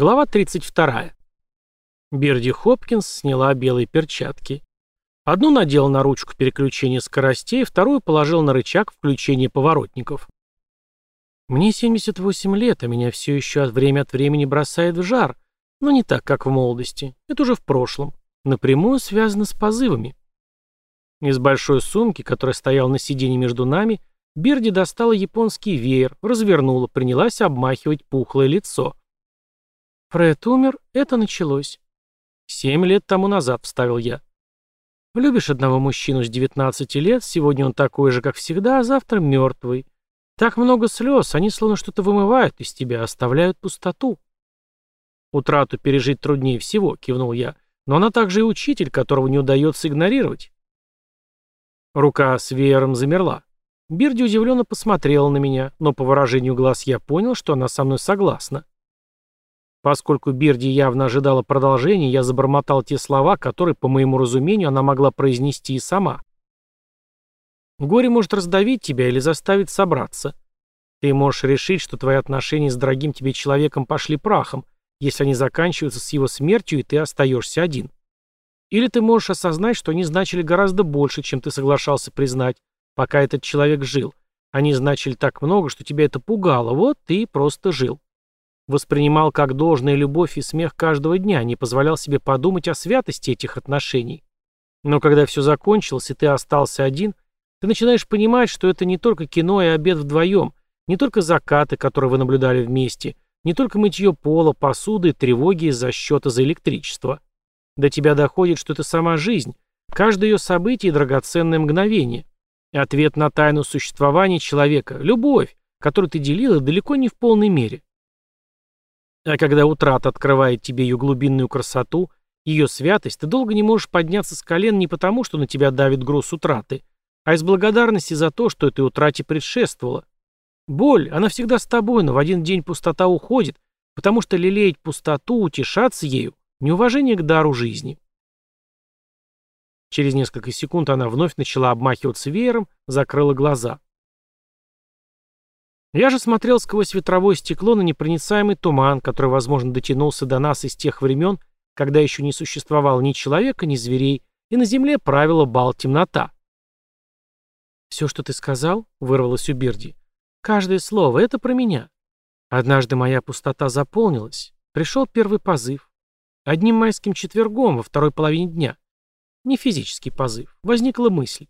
Глава 32. Берди Хопкинс сняла белые перчатки. Одну надела на ручку переключения скоростей, вторую положила на рычаг включения поворотников. Мне 78 лет, а меня все еще от время от времени бросает в жар, но не так, как в молодости. Это уже в прошлом. Напрямую связано с позывами. Из большой сумки, которая стояла на сиденье между нами, Берди достала японский веер, развернула, принялась обмахивать пухлое лицо. Фред умер, это началось. Семь лет тому назад, вставил я. Любишь одного мужчину с 19 лет, сегодня он такой же, как всегда, а завтра мертвый. Так много слез, они словно что-то вымывают из тебя, оставляют пустоту. Утрату пережить труднее всего, кивнул я, но она также и учитель, которого не удается игнорировать. Рука с веером замерла. Бирди удивленно посмотрела на меня, но по выражению глаз я понял, что она со мной согласна. Поскольку Бирди явно ожидала продолжения, я забормотал те слова, которые, по моему разумению, она могла произнести и сама. Горе может раздавить тебя или заставить собраться. Ты можешь решить, что твои отношения с дорогим тебе человеком пошли прахом, если они заканчиваются с его смертью, и ты остаешься один. Или ты можешь осознать, что они значили гораздо больше, чем ты соглашался признать, пока этот человек жил. Они значили так много, что тебя это пугало, вот ты просто жил. Воспринимал как должное любовь и смех каждого дня, не позволял себе подумать о святости этих отношений. Но когда все закончилось, и ты остался один, ты начинаешь понимать, что это не только кино и обед вдвоем, не только закаты, которые вы наблюдали вместе, не только мытье пола, посуды, тревоги из-за счета за электричество. До тебя доходит, что это сама жизнь, каждое ее событие и драгоценное мгновение. И ответ на тайну существования человека – любовь, которую ты делила далеко не в полной мере. А когда утрата открывает тебе ее глубинную красоту, ее святость, ты долго не можешь подняться с колен не потому, что на тебя давит груз утраты, а из благодарности за то, что этой утрате предшествовало. Боль, она всегда с тобой, но в один день пустота уходит, потому что лелеять пустоту, утешаться ею – неуважение к дару жизни. Через несколько секунд она вновь начала обмахиваться веером, закрыла глаза. Я же смотрел сквозь ветровое стекло на непроницаемый туман, который, возможно, дотянулся до нас из тех времен, когда еще не существовало ни человека, ни зверей, и на земле правила бал темнота. «Все, что ты сказал, — вырвалось у Берди, — каждое слово — это про меня. Однажды моя пустота заполнилась, пришел первый позыв. Одним майским четвергом во второй половине дня. Не физический позыв, возникла мысль.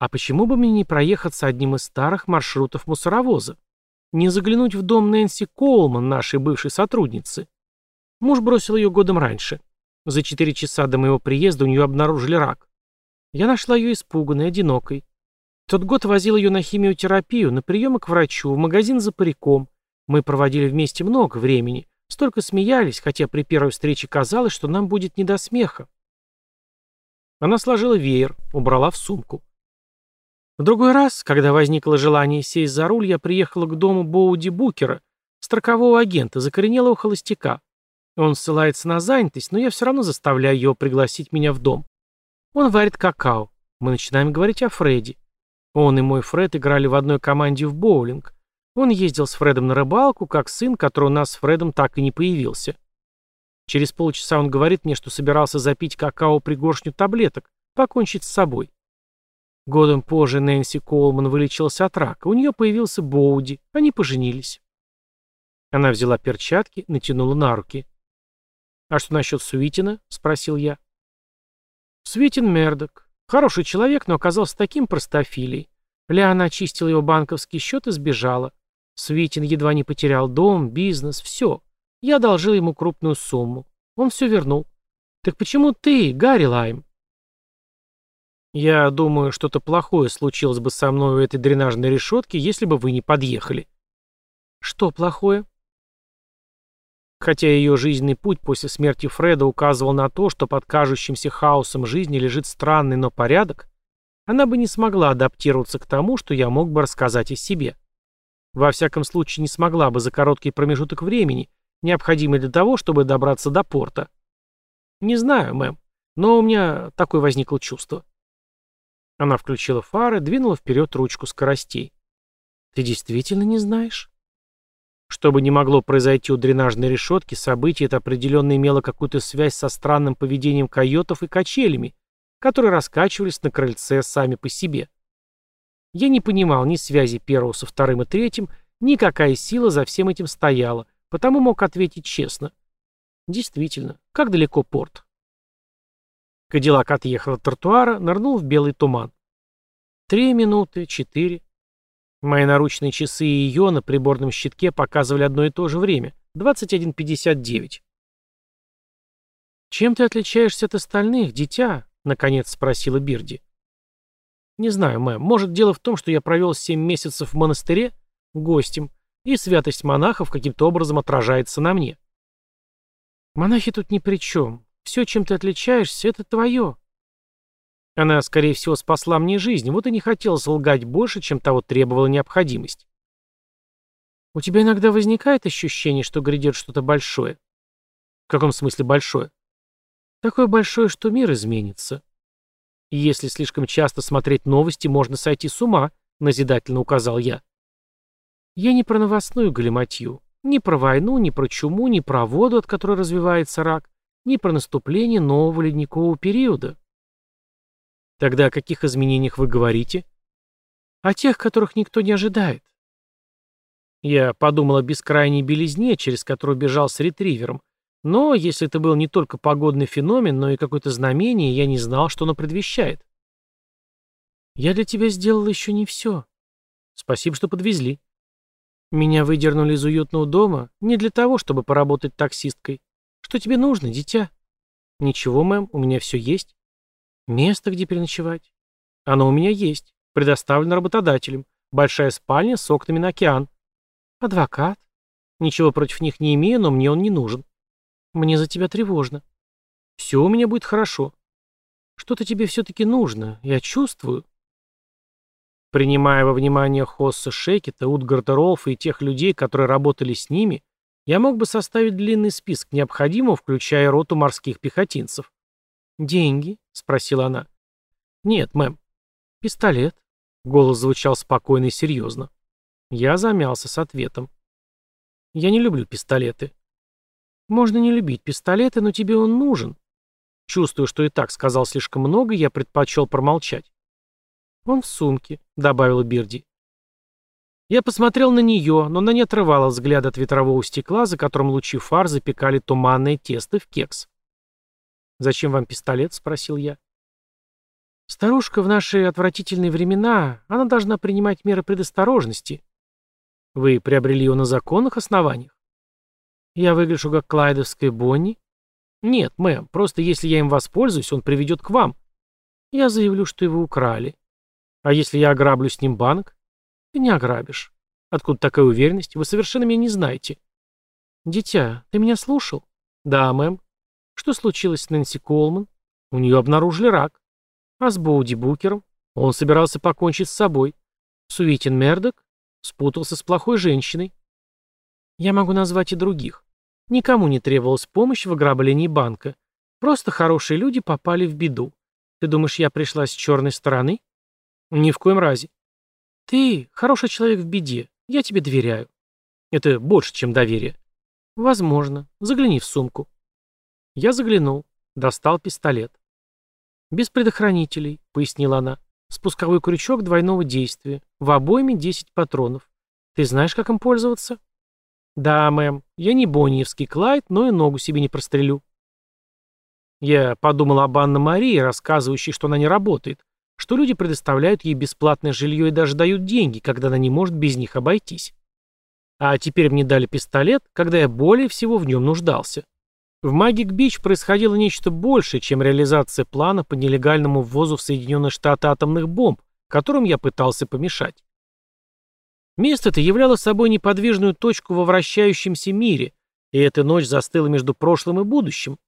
А почему бы мне не проехаться одним из старых маршрутов мусоровоза? Не заглянуть в дом Нэнси Коулман, нашей бывшей сотрудницы. Муж бросил ее годом раньше. За четыре часа до моего приезда у нее обнаружили рак. Я нашла ее испуганной, одинокой. Тот год возил ее на химиотерапию, на приемы к врачу, в магазин за париком. Мы проводили вместе много времени. Столько смеялись, хотя при первой встрече казалось, что нам будет не до смеха. Она сложила веер, убрала в сумку. В другой раз, когда возникло желание сесть за руль, я приехала к дому Боуди Букера, строкового агента, закоренелого холостяка. Он ссылается на занятость, но я все равно заставляю его пригласить меня в дом. Он варит какао. Мы начинаем говорить о Фредди. Он и мой Фред играли в одной команде в боулинг. Он ездил с Фредом на рыбалку, как сын, который у нас с Фредом так и не появился. Через полчаса он говорит мне, что собирался запить какао пригоршню таблеток, покончить с собой. Годом позже Нэнси Коулман вылечилась от рака. У нее появился Боуди. Они поженились. Она взяла перчатки, натянула на руки. «А что насчет Суитина?» — спросил я. Суитин Мердок. Хороший человек, но оказался таким простофилей. Ляна очистила его банковский счет и сбежала. Суитин едва не потерял дом, бизнес, все. Я одолжил ему крупную сумму. Он все вернул. Так почему ты, Гарри Лайм? Я думаю, что-то плохое случилось бы со мной у этой дренажной решетки, если бы вы не подъехали. Что плохое? Хотя ее жизненный путь после смерти Фреда указывал на то, что под кажущимся хаосом жизни лежит странный, но порядок, она бы не смогла адаптироваться к тому, что я мог бы рассказать о себе. Во всяком случае, не смогла бы за короткий промежуток времени, необходимый для того, чтобы добраться до порта. Не знаю, мэм, но у меня такое возникло чувство. Она включила фары, двинула вперед ручку скоростей. «Ты действительно не знаешь?» Что бы ни могло произойти у дренажной решетки, событие это определенно имело какую-то связь со странным поведением койотов и качелями, которые раскачивались на крыльце сами по себе. Я не понимал ни связи первого со вторым и третьим, ни какая сила за всем этим стояла, потому мог ответить честно. Действительно, как далеко порт? Кадиллак отъехал от тротуара, нырнул в белый туман. Три минуты, четыре. Мои наручные часы и ее на приборном щитке показывали одно и то же время — 21.59. «Чем ты отличаешься от остальных, дитя?» — наконец спросила Бирди. «Не знаю, мэм. Может, дело в том, что я провел семь месяцев в монастыре, гостем, и святость монахов каким-то образом отражается на мне». «Монахи тут ни при чем. Все, чем ты отличаешься, это твое. Она, скорее всего, спасла мне жизнь, вот и не хотелось лгать больше, чем того требовала необходимость. У тебя иногда возникает ощущение, что грядет что-то большое? В каком смысле большое? Такое большое, что мир изменится. И если слишком часто смотреть новости, можно сойти с ума, назидательно указал я. Я не про новостную галиматью, ни про войну, ни про чуму, ни про воду, от которой развивается рак, ни про наступление нового ледникового периода. Тогда о каких изменениях вы говорите? О тех, которых никто не ожидает. Я подумал о бескрайней белизне, через которую бежал с ретривером, но если это был не только погодный феномен, но и какое-то знамение, я не знал, что оно предвещает. Я для тебя сделал еще не все. Спасибо, что подвезли. Меня выдернули из уютного дома не для того, чтобы поработать таксисткой. Что тебе нужно, дитя? Ничего, мэм, у меня все есть. Место, где переночевать? Оно у меня есть. Предоставлено работодателем. Большая спальня с окнами на океан. Адвокат? Ничего против них не имею, но мне он не нужен. Мне за тебя тревожно. Все у меня будет хорошо. Что-то тебе все-таки нужно. Я чувствую. Принимая во внимание Хосса Шекета, Утгарда Ролфа и тех людей, которые работали с ними, я мог бы составить длинный список необходимого, включая роту морских пехотинцев. «Деньги?» — спросила она. «Нет, мэм». «Пистолет?» — голос звучал спокойно и серьезно. Я замялся с ответом. «Я не люблю пистолеты». «Можно не любить пистолеты, но тебе он нужен». Чувствую, что и так сказал слишком много, я предпочел промолчать. «Он в сумке», — добавила Бирди. Я посмотрел на нее, но она не отрывала взгляд от ветрового стекла, за которым лучи фар запекали туманное тесто в кекс. «Зачем вам пистолет?» — спросил я. «Старушка в наши отвратительные времена, она должна принимать меры предосторожности. Вы приобрели его на законных основаниях? Я выгляжу как клайдовская Бонни? Нет, мэм, просто если я им воспользуюсь, он приведет к вам. Я заявлю, что его украли. А если я ограблю с ним банк? Ты не ограбишь. Откуда такая уверенность? Вы совершенно меня не знаете. Дитя, ты меня слушал? Да, мэм. Что случилось с Нэнси Колман? У нее обнаружили рак. А с Боуди Букером? Он собирался покончить с собой. Суитин Мердок? Спутался с плохой женщиной. Я могу назвать и других. Никому не требовалась помощь в ограблении банка. Просто хорошие люди попали в беду. Ты думаешь, я пришла с черной стороны? Ни в коем разе. Ты хороший человек в беде. Я тебе доверяю. Это больше, чем доверие. Возможно. Загляни в сумку. Я заглянул. Достал пистолет. «Без предохранителей», — пояснила она. «Спусковой крючок двойного действия. В обойме 10 патронов. Ты знаешь, как им пользоваться?» «Да, мэм. Я не Бонниевский Клайд, но и ногу себе не прострелю». Я подумал об Анне Марии, рассказывающей, что она не работает, что люди предоставляют ей бесплатное жилье и даже дают деньги, когда она не может без них обойтись. А теперь мне дали пистолет, когда я более всего в нем нуждался. В Магик-Бич происходило нечто большее, чем реализация плана по нелегальному ввозу в Соединенные Штаты атомных бомб, которым я пытался помешать. Место это являло собой неподвижную точку во вращающемся мире, и эта ночь застыла между прошлым и будущим.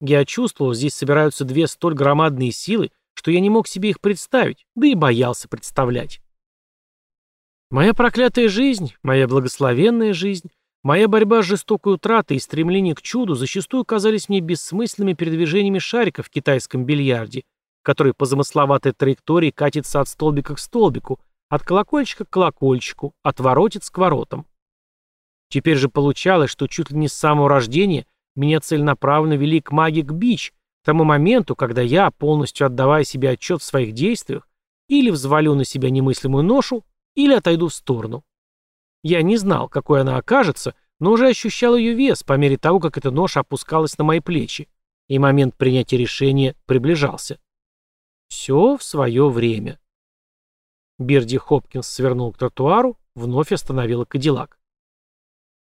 Я чувствовал, здесь собираются две столь громадные силы, что я не мог себе их представить, да и боялся представлять. Моя проклятая жизнь, моя благословенная жизнь Моя борьба с жестокой утратой и стремление к чуду зачастую казались мне бессмысленными передвижениями шарика в китайском бильярде, который по замысловатой траектории катится от столбика к столбику, от колокольчика к колокольчику, от воротец к воротам. Теперь же получалось, что чуть ли не с самого рождения меня целенаправленно вели к Магик Бич, к тому моменту, когда я, полностью отдавая себе отчет в своих действиях, или взвалю на себя немыслимую ношу, или отойду в сторону. Я не знал, какой она окажется, но уже ощущал ее вес по мере того, как эта ноша опускалась на мои плечи, и момент принятия решения приближался. Все в свое время. Бирди Хопкинс свернул к тротуару, вновь остановила Кадиллак.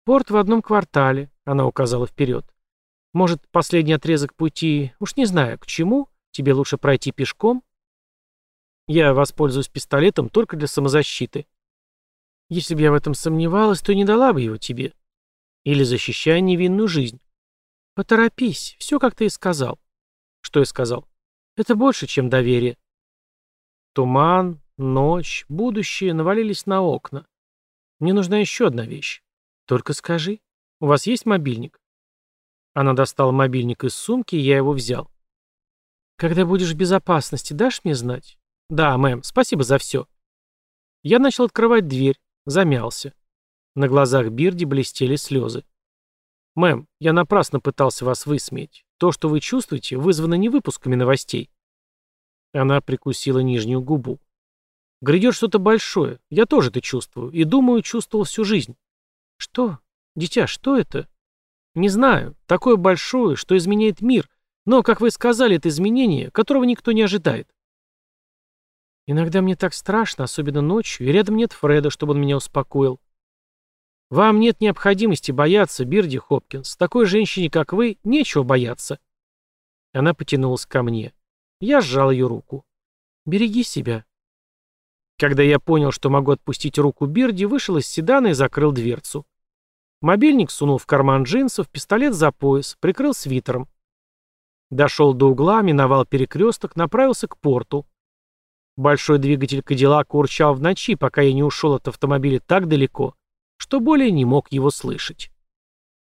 «Порт в одном квартале», — она указала вперед. «Может, последний отрезок пути, уж не знаю, к чему, тебе лучше пройти пешком?» «Я воспользуюсь пистолетом только для самозащиты». «Если бы я в этом сомневалась, то не дала бы его тебе. Или защищая невинную жизнь. Поторопись, все, как ты и сказал». «Что я сказал?» «Это больше, чем доверие». Туман, ночь, будущее навалились на окна. Мне нужна еще одна вещь. Только скажи, у вас есть мобильник? Она достала мобильник из сумки, и я его взял. Когда будешь в безопасности, дашь мне знать? Да, мэм, спасибо за все. Я начал открывать дверь, замялся. На глазах Бирди блестели слезы. «Мэм, я напрасно пытался вас высмеять. То, что вы чувствуете, вызвано не выпусками новостей». Она прикусила нижнюю губу. «Грядет что-то большое. Я тоже это чувствую. И, думаю, чувствовал всю жизнь. Что? Дитя, что это? Не знаю. Такое большое, что изменяет мир. Но, как вы сказали, это изменение, которого никто не ожидает. Иногда мне так страшно, особенно ночью, и рядом нет Фреда, чтобы он меня успокоил. Вам нет необходимости бояться, Бирди Хопкинс. Такой женщине, как вы, нечего бояться. Она потянулась ко мне. Я сжал ее руку. Береги себя. Когда я понял, что могу отпустить руку Бирди, вышел из седана и закрыл дверцу. Мобильник сунул в карман джинсов, пистолет за пояс, прикрыл свитером. Дошел до угла, миновал перекресток, направился к порту. Большой двигатель Кадиллака урчал в ночи, пока я не ушел от автомобиля так далеко, что более не мог его слышать.